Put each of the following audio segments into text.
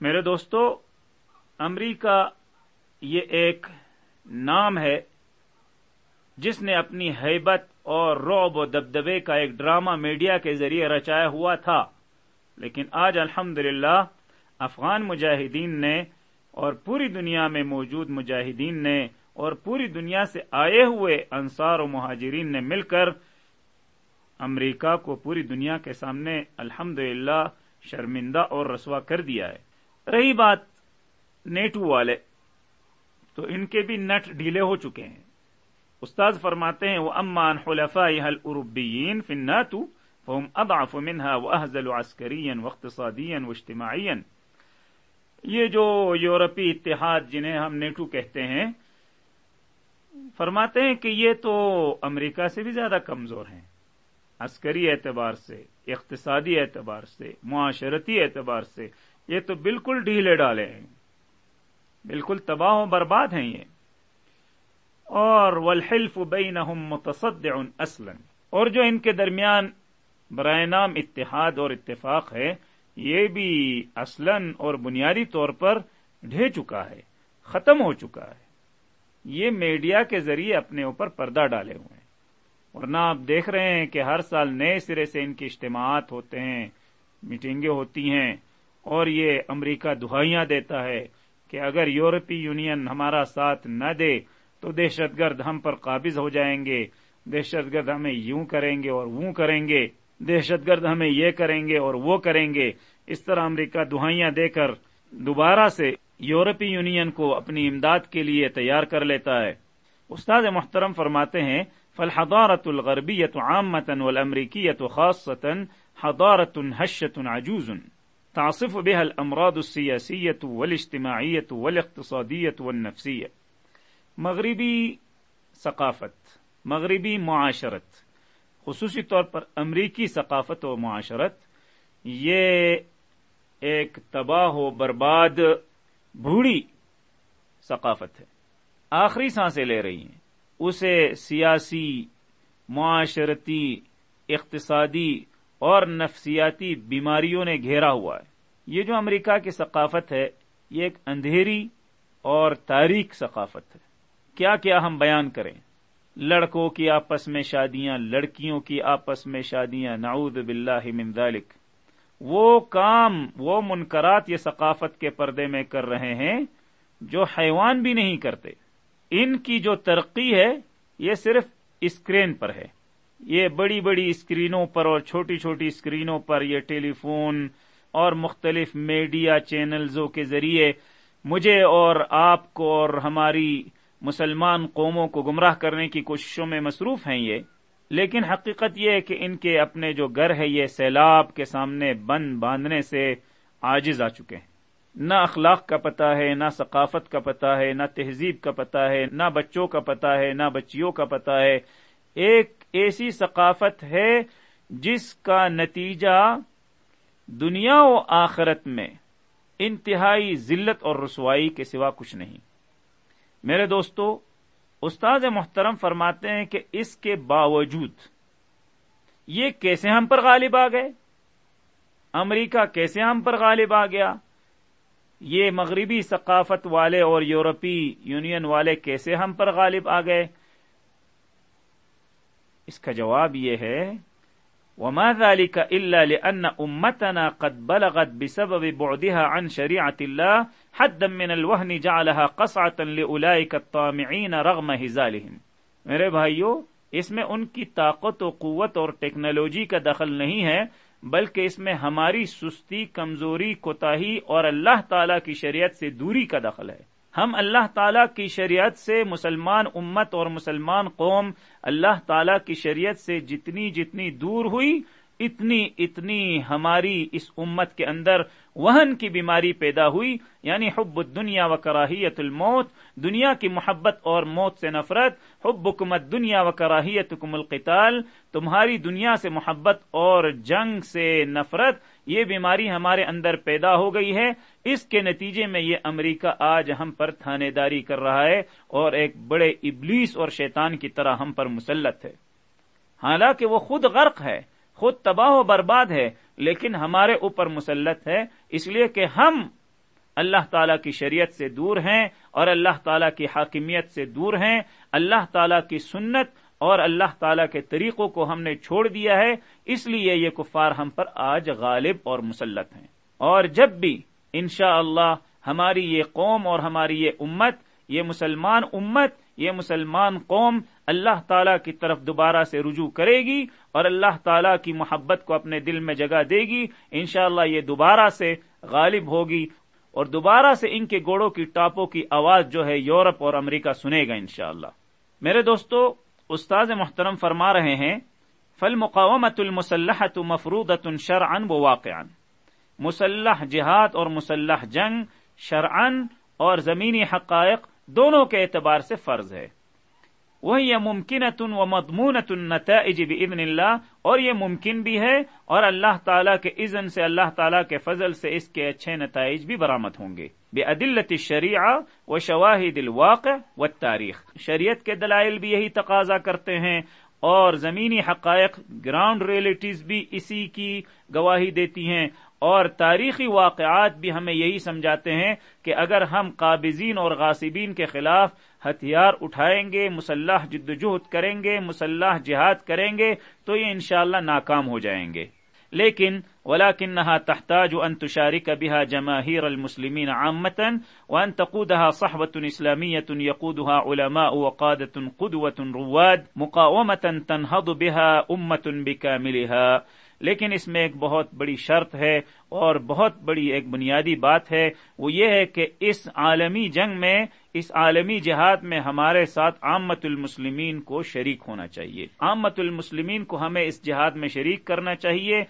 میرے دوستو، امریکہ یہ ایک نام ہے جس نے اپنی حیبت اور روب و دبدبے کا ایک ڈرامہ میڈیا کے ذریعے رچایا ہوا تھا۔ لیکن آج الحمد افغان مجاہدین نے اور پوری دنیا میں موجود مجاہدین نے اور پوری دنیا سے آئے ہوئے انصار و مہاجرین نے مل کر امریکہ کو پوری دنیا کے سامنے الحمد شرمندہ اور رسوا کر دیا ہے۔ رہی بات نیٹو والے تو ان کے بھی نٹ ڈھیلے ہو چکے ہیں۔ استاد فرماتے ہیں، وہ امان خلفا حل عربین فناتو فہم اضعف منها واهزل عسكريا واقتصاديا واجتماعيا یہ جو یورپی اتحاد جنہیں ہم نیٹو کہتے ہیں، فرماتے ہیں کہ یہ تو امریکہ سے بھی زیادہ کمزور ہیں۔ عسکری اعتبار سے، اقتصادی اعتبار سے، معاشرتی اعتبار سے یہ تو بالکل ڈھیلے ڈالے ہیں۔ بالکل تباہ و برباد ہیں یہ۔ اور والحلف بینہم متصدع اصلا۔ اور جو ان کے درمیان برائے نام اتحاد اور اتفاق ہے، یہ بھی اصلا اور بنیادی طور پر ڈھے چکا ہے، ختم ہو چکا ہے۔ یہ میڈیا کے ذریعے اپنے اوپر پردہ ڈالے ہوئے ہیں۔ ورنہ آپ دیکھ رہے ہیں کہ ہر سال نئے سرے سے ان کے اجتماعات ہوتے ہیں، میٹنگیں ہوتی ہیں اور یہ امریکہ دہائیاں دیتا ہے کہ اگر یورپی یونین ہمارا ساتھ نہ دے تو دہشت گرد ہم پر قابض ہو جائیں گے، دہشت گرد ہمیں یوں کریں گے اور وہ کریں گے، دہشت گرد ہمیں یہ کریں گے اور وہ کریں گے۔ اس طرح امریکہ دہائیاں دے کر دوبارہ سے یورپی یونین کو اپنی امداد کے لیے تیار کر لیتا ہے۔ استاد محترم فرماتے ہیں فالحضارت الغربیت عامتا والامریکیت خاصتا حضارت حشت عجوز۔ تعصف بها الامراض السیاسیت والاجتماعیت والاقتصادیت والنفسیت مغربی ثقافت، مغربی معاشرت، خصوصی طور پر امریکی ثقافت و معاشرت، یہ ایک تباہ و برباد بھوڑی ثقافت ہے۔ آخری سانسیں لے رہی ہیں۔ اسے سیاسی، معاشرتی، اقتصادی اور نفسیاتی بیماریوں نے گھیرا ہوا ہے۔ یہ جو امریکہ کی ثقافت ہے، یہ ایک اندھیری اور تاریخ ثقافت ہے۔ کیا کیا ہم بیان کریں؟ لڑکوں کی آپس میں شادیاں، لڑکیوں کی آپس میں شادیاں، نعوذ باللہ من ذالک۔ وہ کام، وہ منکرات یہ ثقافت کے پردے میں کر رہے ہیں جو حیوان بھی نہیں کرتے۔ ان کی جو ترقی ہے، یہ صرف اسکرین پر ہے۔ یہ بڑی بڑی اسکرینوں پر اور چھوٹی چھوٹی اسکرینوں پر یہ ٹیلی فون اور مختلف میڈیا چینلزوں کے ذریعے مجھے اور آپ کو اور ہماری مسلمان قوموں کو گمراہ کرنے کی کوششوں میں مصروف ہیں یہ۔ لیکن حقیقت یہ ہے کہ ان کے اپنے جو گھر ہے یہ سیلاب کے سامنے بند باندھنے سے آجز آ چکے ہیں۔ نہ اخلاق کا پتہ ہے، نہ ثقافت کا پتہ ہے، نہ تہذیب کا پتہ ہے، نہ بچوں کا پتہ ہے، نہ بچیوں کا پتہ ہے۔ ایک ایسی ثقافت ہے جس کا نتیجہ دنیا و آخرت میں انتہائی ذلت اور رسوائی کے سوا کچھ نہیں۔ میرے دوستو استاد محترم فرماتے ہیں کہ اس کے باوجود یہ کیسے ہم پر غالب آ گئے؟ امریکہ کیسے ہم پر غالب آ گیا؟ یہ مغربی ثقافت والے اور یورپی یونین والے کیسے ہم پر غالب آ گئے؟ اس کا جواب یہ ہے، وما ذلك إلا لأن أمتنا قد بلغت بسبب بعدها عن شريعة الله حدا من الوهن جعلها قصعة لأولئك الطامعين رغم هزالهم۔ میرے بھائیو، اس میں ان کی طاقت و قوت اور ٹیکنالوجی کا دخل نہیں ہے، بلکہ اس میں ہماری سستی، کمزوری، کوتاہی اور اللہ تعالی کی شریعت سے دوری کا دخل ہے۔ ہم اللہ تعالیٰ کی شریعت سے مسلمان امت اور مسلمان قوم اللہ تعالی کی شریعت سے جتنی جتنی دور ہوئی، اتنی اتنی ہماری اس امت کے اندر وہن کی بیماری پیدا ہوئی یعنی حب الدنیا و کراہیت الموت، دنیا کی محبت اور موت سے نفرت حب حکمت دنیا و کراہیت کم القتال، تمہاری دنیا سے محبت اور جنگ سے نفرت، یہ بیماری ہمارے اندر پیدا ہو گئی ہے۔ اس کے نتیجے میں یہ امریکہ آج ہم پر تھانے داری کر رہا ہے اور ایک بڑے ابلیس اور شیطان کی طرح ہم پر مسلط ہے۔ حالانکہ وہ خود غرق ہے، خود تباہ و برباد ہے لیکن ہمارے اوپر مسلط ہے، اس لیے کہ ہم اللہ تعالیٰ کی شریعت سے دور ہیں اور اللہ تعالیٰ کی حاکمیت سے دور ہیں۔ اللہ تعالیٰ کی سنت اور اللہ تعالیٰ کے طریقوں کو ہم نے چھوڑ دیا ہے، اس لیے یہ کفار ہم پر آج غالب اور مسلط ہیں۔ اور جب بھی انشاء اللہ ہماری یہ قوم اور ہماری یہ امت، یہ مسلمان امت، یہ مسلمان قوم اللہ تعالی کی طرف دوبارہ سے رجوع کرے گی اور اللہ تعالی کی محبت کو اپنے دل میں جگہ دے گی، انشاءاللہ یہ دوبارہ سے غالب ہوگی اور دوبارہ سے ان کے گوڑوں کی ٹاپوں کی آواز جو ہے یورپ اور امریکہ سنے گا انشاءاللہ۔ میرے دوستو، استاذ محترم فرما رہے ہیں فل مقامت المسلح مفرودت شرعن و واقع مسلح جہاد اور مسلح جنگ شرعن اور زمینی حقائق دونوں کے اعتبار سے فرض ہے۔ وہ یہ ممکن و مضمون النتائج باذن اللہ، اور یہ ممکن بھی ہے، اور اللہ تعالیٰ کے اذن سے، اللہ تعالیٰ کے فضل سے اس کے اچھے نتائج بھی برآمد ہوں گے۔ بے عدلت شریعہ و شواہد الواقع و تاریخ شریعت کے دلائل بھی یہی تقاضا کرتے ہیں، اور زمینی حقائق گراؤنڈ ریئلٹیز بھی اسی کی گواہی دیتی ہیں اور تاریخی واقعات بھی ہمیں یہی سمجھاتے ہیں کہ اگر ہم قابضین اور غاصبین کے خلاف ہتھیار اٹھائیں گے، مسلح جدوجہد کریں گے، مسلح جہاد کریں گے، تو یہ انشاءاللہ ناکام ہو جائیں گے۔ لیکن ولاکنها تحتاج ان تشارك بها جماهير المسلمين عامة وان تقودها صحبة اسلامية يقودها علماء وقادة قدوة رواد مقاومة تنهض بها أمة بكاملها لیکن اس میں ایک بہت بڑی شرط ہے اور بہت بڑی ایک بنیادی بات ہے، وہ یہ ہے کہ اس عالمی جنگ میں، اس عالمی جہاد میں ہمارے ساتھ عامت المسلمین کو شریک ہونا چاہیے۔ عامت المسلمین کو ہمیں اس جہاد میں شریک کرنا چاہیے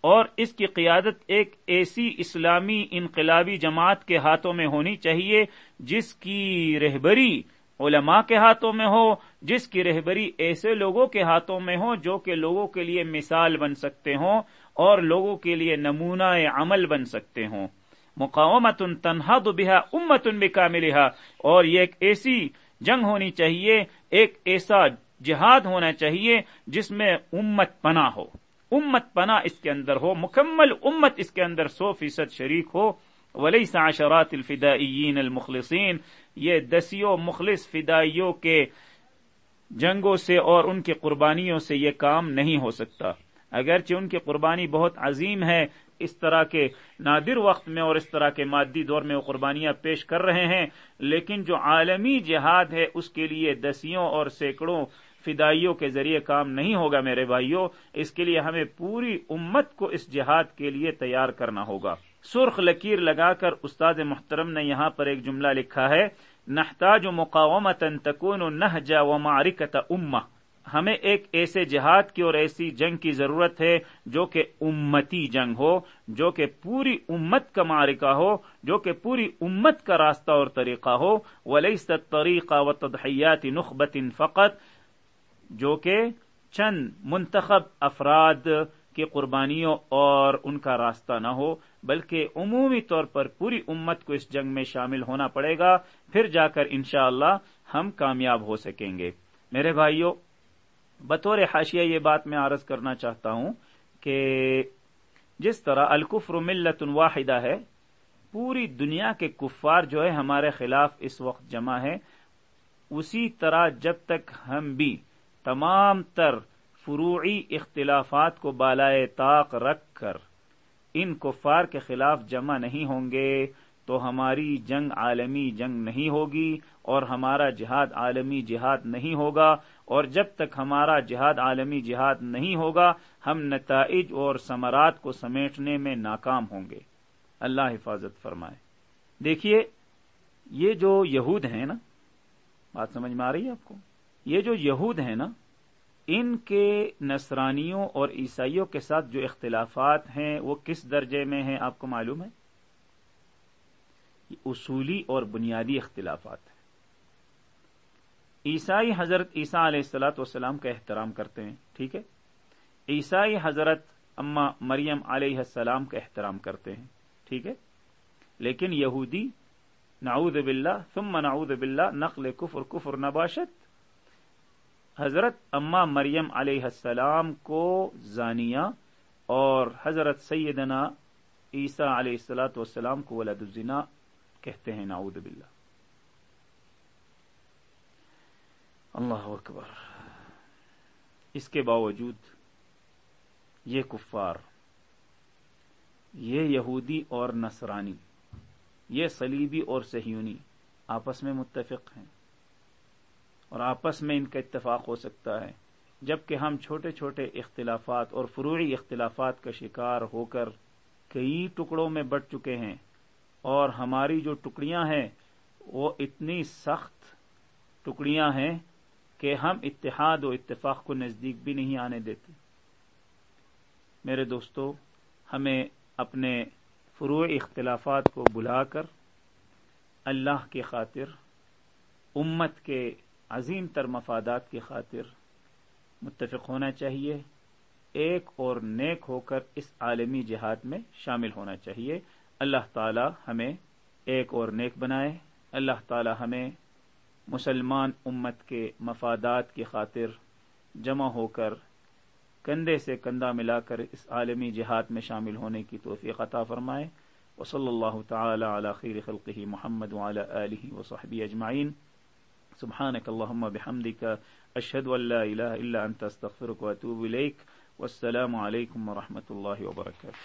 اور اس کی قیادت ایک ایسی اسلامی انقلابی جماعت کے ہاتھوں میں ہونی چاہیے جس کی رہبری علماء کے ہاتھوں میں ہو، جس کی رہبری ایسے لوگوں کے ہاتھوں میں ہو جو کہ لوگوں کے لیے مثال بن سکتے ہوں اور لوگوں کے لیے نمونہ عمل بن سکتے ہوں۔ مقامت تنہا تو بہا امت ان بکا اور یہ ایک ایسی جنگ ہونی چاہیے، ایک ایسا جہاد ہونا چاہیے جس میں امت پنا ہو۔ امت پنا اس کے اندر ہو، مکمل امت اس کے اندر سو فیصد شریک ہو۔ ولی ساشرات الفدائیین المخلصین، یہ دسیوں مخلص فدائیوں کے جنگوں سے اور ان کی قربانیوں سے یہ کام نہیں ہو سکتا۔ اگرچہ ان کی قربانی بہت عظیم ہے، اس طرح کے نادر وقت میں اور اس طرح کے مادی دور میں وہ قربانیاں پیش کر رہے ہیں، لیکن جو عالمی جہاد ہے، اس کے لیے دسیوں اور سینکڑوں فدائیوں کے ذریعے کام نہیں ہوگا میرے بھائیوں۔ اس کے لیے ہمیں پوری امت کو اس جہاد کے لیے تیار کرنا ہوگا۔ سرخ لکیر لگا کر استاد محترم نے یہاں پر ایک جملہ لکھا ہے، نحتاج مقامت تکون نہجا و معرکت امہ۔ ہمیں ایک ایسے جہاد کی اور ایسی جنگ کی ضرورت ہے جو کہ امتی جنگ ہو، جو کہ پوری امت کا معرکہ ہو، جو کہ پوری امت کا راستہ اور طریقہ ہو۔ ولیس طریقہ و تدحیات نخبت فقط، جو کہ چند منتخب افراد کی قربانیوں اور ان کا راستہ نہ ہو، بلکہ عمومی طور پر پوری امت کو اس جنگ میں شامل ہونا پڑے گا، پھر جا کر انشاءاللہ اللہ ہم کامیاب ہو سکیں گے۔ میرے بھائیوں، بطور حاشیہ یہ بات میں عرض کرنا چاہتا ہوں کہ جس طرح الکفر ملت واحدہ ہے، پوری دنیا کے کفار جو ہے ہمارے خلاف اس وقت جمع ہے اسی طرح جب تک ہم بھی تمام تر فروعی اختلافات کو بالائے طاق رکھ کر ان کفار کے خلاف جمع نہیں ہوں گے تو ہماری جنگ عالمی جنگ نہیں ہوگی اور ہمارا جہاد عالمی جہاد نہیں ہوگا اور جب تک ہمارا جہاد عالمی جہاد نہیں ہوگا، ہم نتائج اور ثمرات کو سمیٹنے میں ناکام ہوں گے۔ اللہ حفاظت فرمائے۔ دیکھیے، یہ جو یہود ہیں نا، بات سمجھ میں آ رہی ہے آپ کو؟ یہ جو یہود ہیں نا ان کے نصرانیوں اور عیسائیوں کے ساتھ جو اختلافات ہیں، وہ کس درجے میں ہیں؟ آپ کو معلوم ہے؟ اصولی اور بنیادی اختلافات ہیں۔ عیسائی حضرت عیسیٰ علیہ السلاۃ والسلام کا احترام کرتے ہیں، ٹھیک ہے؟ عیسائی حضرت اما مریم علیہ السلام کا احترام کرتے ہیں، ٹھیک ہے؟ لیکن یہودی، نعوذ باللہ، ثم نعوذ باللہ، نقل کفر کفر نباشت حضرت اما مریم علیہ السلام کو زانیہ اور حضرت سیدنا عیسیٰ علیہ السلاۃ والسلام کو ولد الزنا کہتے ہیں، نعوذ باللہ۔ اللہ اکبر۔ اس کے باوجود یہ کفار، یہ یہودی اور نصرانی، یہ صلیبی اور سہیونی آپس میں متفق ہیں۔ اور آپس میں ان کا اتفاق ہو سکتا ہے۔ جبکہ ہم چھوٹے چھوٹے اختلافات اور فروعی اختلافات کا شکار ہو کر کئی ٹکڑوں میں بٹ چکے ہیں اور ہماری جو ٹکڑیاں ہیں، وہ اتنی سخت ٹکڑیاں ہیں کہ ہم اتحاد و اتفاق کو نزدیک بھی نہیں آنے دیتے۔ میرے دوستو، ہمیں اپنے فروع اختلافات کو بلا کر اللہ کی خاطر، امت کے عظیم تر مفادات کی خاطر متفق ہونا چاہیے، ایک اور نیک ہو کر اس عالمی جہاد میں شامل ہونا چاہیے۔ اللہ تعالی ہمیں ایک اور نیک بنائے۔ اللہ تعالی ہمیں مسلمان امت کے مفادات کی خاطر جمع ہو کر کندھے سے کندھا ملا کر اس عالمی جہاد میں شامل ہونے کی توفیق عطا فرمائے۔ وصلی اللہ تعالی علی خیر خلقہ محمد وعلی آلہ وصحبہ اجمعین۔ سبحانك اللهم بحمدك اشهد ان لا اله الا انت استغفرك واتوب اليك والسلام عليكم ورحمه الله وبركاته.